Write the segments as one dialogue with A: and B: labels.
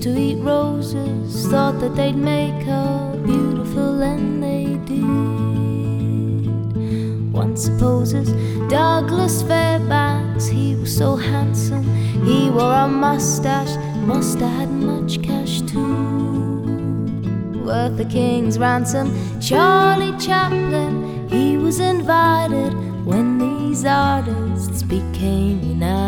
A: to eat roses, thought that they'd make her beautiful, and they did. One supposes Douglas Fairbanks, he was so handsome, he wore a mustache, must have had much cash too. Worth the king's ransom, Charlie Chaplin, he was invited when these artists became united.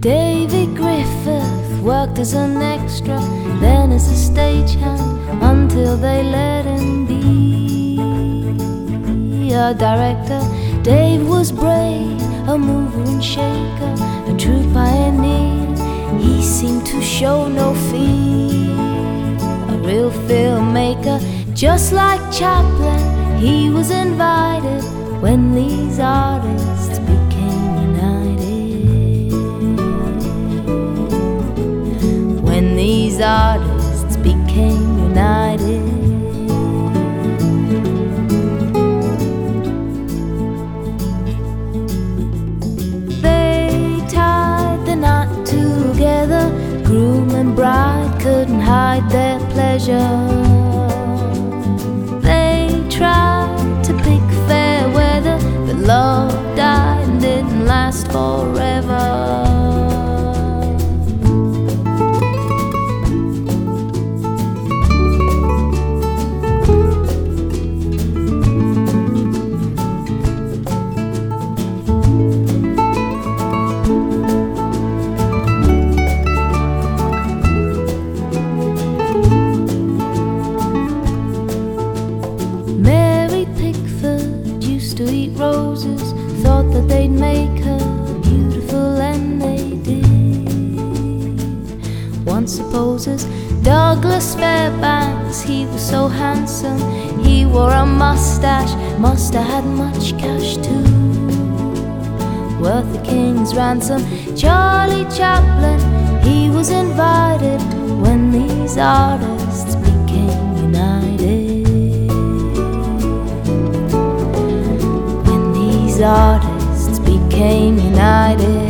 A: David Griffith worked as an extra, then as a stagehand until they let him be a director. Dave was brave, a mover and shaker, a true pioneer. He seemed to show no fear, a real filmmaker, just like Chaplin. He was invited when these artists these artists became united. They tied the knot together. Groom and bride couldn't hide their pleasure. They tried to pick fair weather, but love died and didn't last forever. They'd make her beautiful, and they did. One supposes Douglas Fairbanks, he was so handsome, he wore a mustache, must have had much cash too. Worth the king's ransom, Charlie Chaplin, he was invited when these artists became united. when these artists became united.